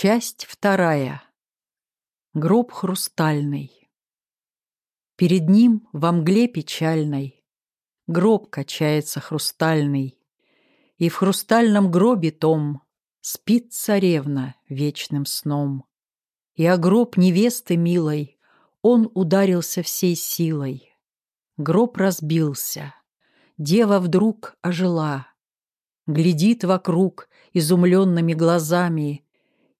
Часть вторая. Гроб хрустальный. Перед ним во мгле печальной Гроб качается хрустальный, И в хрустальном гробе том Спит царевна вечным сном. И о гроб невесты милой Он ударился всей силой. Гроб разбился. Дева вдруг ожила. Глядит вокруг изумленными глазами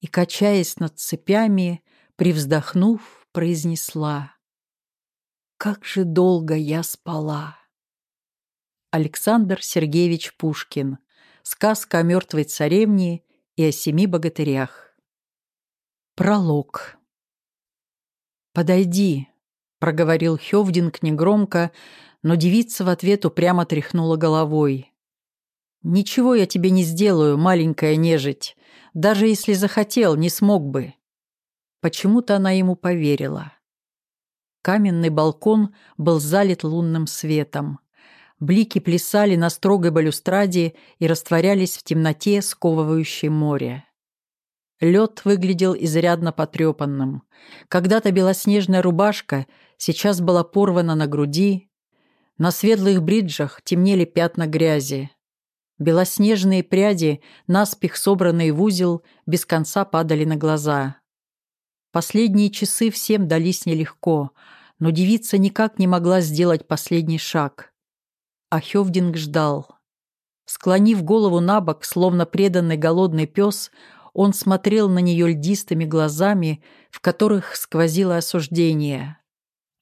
И, качаясь над цепями, Привздохнув, произнесла «Как же долго я спала!» Александр Сергеевич Пушкин Сказка о мертвой царевне и о семи богатырях Пролог «Подойди», — проговорил Хевдинг негромко, но девица в ответ упрямо тряхнула головой. «Ничего я тебе не сделаю, маленькая нежить. Даже если захотел, не смог бы». Почему-то она ему поверила. Каменный балкон был залит лунным светом. Блики плясали на строгой балюстраде и растворялись в темноте, сковывающей море. Лед выглядел изрядно потрепанным. Когда-то белоснежная рубашка сейчас была порвана на груди. На светлых бриджах темнели пятна грязи. Белоснежные пряди, наспех собранные в узел, без конца падали на глаза. Последние часы всем дались нелегко, но девица никак не могла сделать последний шаг. А Хевдинг ждал. Склонив голову на бок, словно преданный голодный пес, он смотрел на нее льдистыми глазами, в которых сквозило осуждение.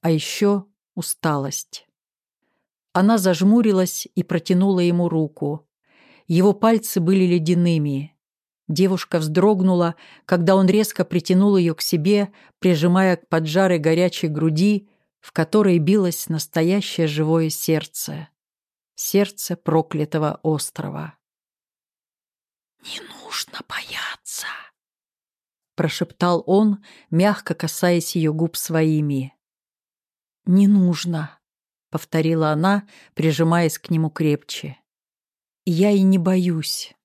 А еще усталость. Она зажмурилась и протянула ему руку. Его пальцы были ледяными. Девушка вздрогнула, когда он резко притянул ее к себе, прижимая к поджарой горячей груди, в которой билось настоящее живое сердце. Сердце проклятого острова. «Не нужно бояться», — прошептал он, мягко касаясь ее губ своими. «Не нужно», — повторила она, прижимаясь к нему крепче. «Я и не боюсь».